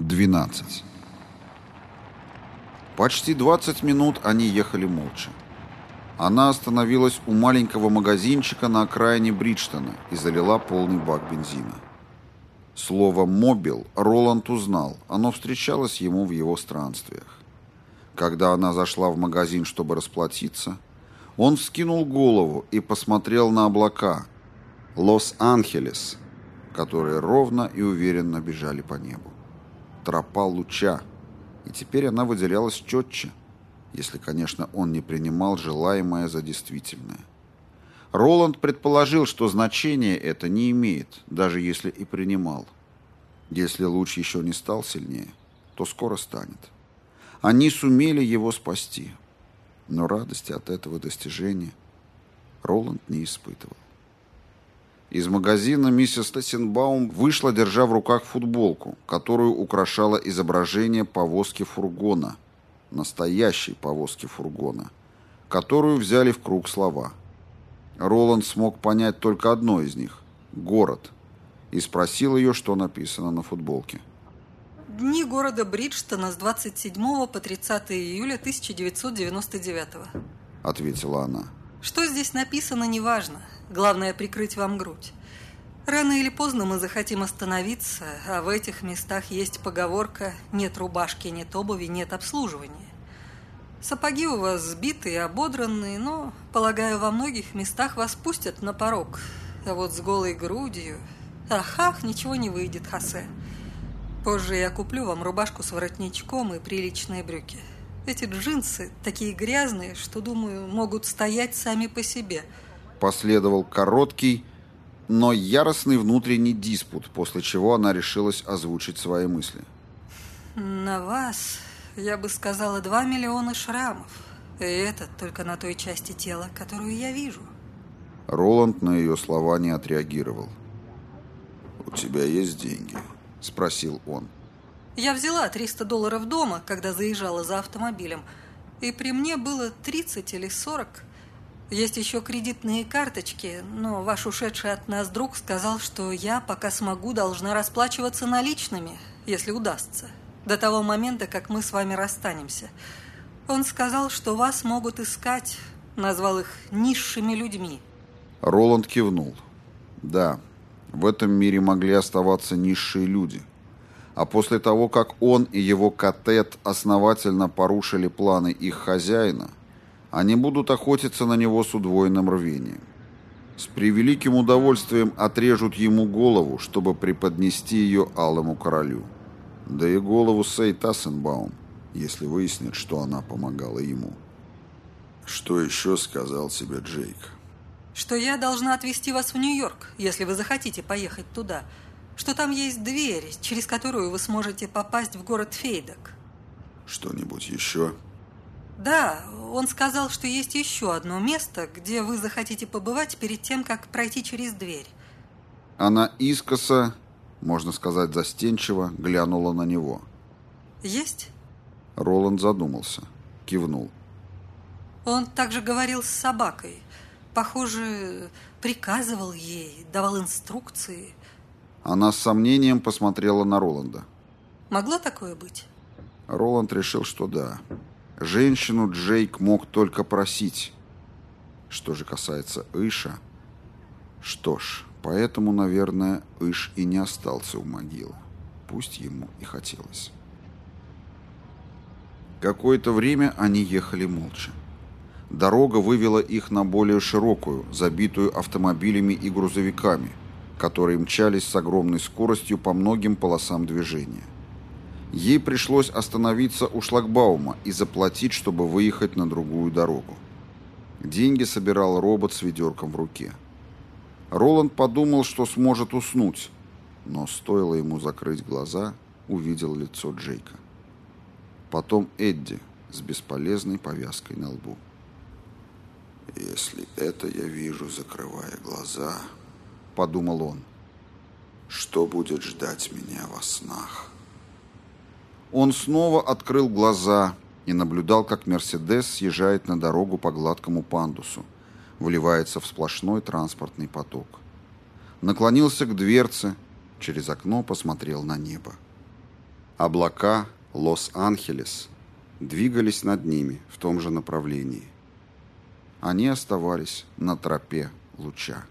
12. Почти 20 минут они ехали молча. Она остановилась у маленького магазинчика на окраине Бриджтона и залила полный бак бензина. Слово «мобил» Роланд узнал, оно встречалось ему в его странствиях. Когда она зашла в магазин, чтобы расплатиться, он вскинул голову и посмотрел на облака «Лос-Анхелес», которые ровно и уверенно бежали по небу. Тропа луча, и теперь она выделялась четче, если, конечно, он не принимал желаемое за действительное. Роланд предположил, что значение это не имеет, даже если и принимал. Если луч еще не стал сильнее, то скоро станет. Они сумели его спасти, но радости от этого достижения Роланд не испытывал. Из магазина миссис Тессенбаум вышла, держа в руках футболку, которую украшало изображение повозки фургона, настоящей повозки фургона, которую взяли в круг слова – Роланд смог понять только одно из них – город, и спросил ее, что написано на футболке. Дни города Бриджтона с 27 по 30 июля 1999 ответила она. Что здесь написано, неважно. Главное – прикрыть вам грудь. Рано или поздно мы захотим остановиться, а в этих местах есть поговорка «нет рубашки, нет обуви, нет обслуживания». Сапоги у вас сбитые, ободранные, но, полагаю, во многих местах вас пустят на порог. А вот с голой грудью... Ах, ах, ничего не выйдет, Хосе. Позже я куплю вам рубашку с воротничком и приличные брюки. Эти джинсы такие грязные, что, думаю, могут стоять сами по себе. Последовал короткий, но яростный внутренний диспут, после чего она решилась озвучить свои мысли. На вас я бы сказала, два миллиона шрамов. И это только на той части тела, которую я вижу. Роланд на ее слова не отреагировал. «У тебя есть деньги?» – спросил он. Я взяла 300 долларов дома, когда заезжала за автомобилем. И при мне было 30 или 40. Есть еще кредитные карточки, но ваш ушедший от нас друг сказал, что я, пока смогу, должна расплачиваться наличными, если удастся до того момента, как мы с вами расстанемся. Он сказал, что вас могут искать, назвал их низшими людьми. Роланд кивнул. Да, в этом мире могли оставаться низшие люди. А после того, как он и его катет основательно порушили планы их хозяина, они будут охотиться на него с удвоенным рвением. С превеликим удовольствием отрежут ему голову, чтобы преподнести ее алому королю да и голову Сей Тассенбаум, если выяснит, что она помогала ему. Что еще сказал себе Джейк? Что я должна отвезти вас в Нью-Йорк, если вы захотите поехать туда. Что там есть дверь, через которую вы сможете попасть в город Фейдок. Что-нибудь еще? Да, он сказал, что есть еще одно место, где вы захотите побывать перед тем, как пройти через дверь. Она искоса можно сказать застенчиво, глянула на него. «Есть?» Роланд задумался, кивнул. «Он также говорил с собакой. Похоже, приказывал ей, давал инструкции». Она с сомнением посмотрела на Роланда. «Могло такое быть?» Роланд решил, что да. Женщину Джейк мог только просить. Что же касается Иша... Что ж, Поэтому, наверное, Иш и не остался у могилы. Пусть ему и хотелось. Какое-то время они ехали молча. Дорога вывела их на более широкую, забитую автомобилями и грузовиками, которые мчались с огромной скоростью по многим полосам движения. Ей пришлось остановиться у шлагбаума и заплатить, чтобы выехать на другую дорогу. Деньги собирал робот с ведерком в руке. Роланд подумал, что сможет уснуть, но стоило ему закрыть глаза, увидел лицо Джейка. Потом Эдди с бесполезной повязкой на лбу. «Если это я вижу, закрывая глаза», — подумал он, — «что будет ждать меня во снах?» Он снова открыл глаза и наблюдал, как «Мерседес» съезжает на дорогу по гладкому пандусу, вливается в сплошной транспортный поток. Наклонился к дверце, через окно посмотрел на небо. Облака Лос-Анхелес двигались над ними в том же направлении. Они оставались на тропе луча.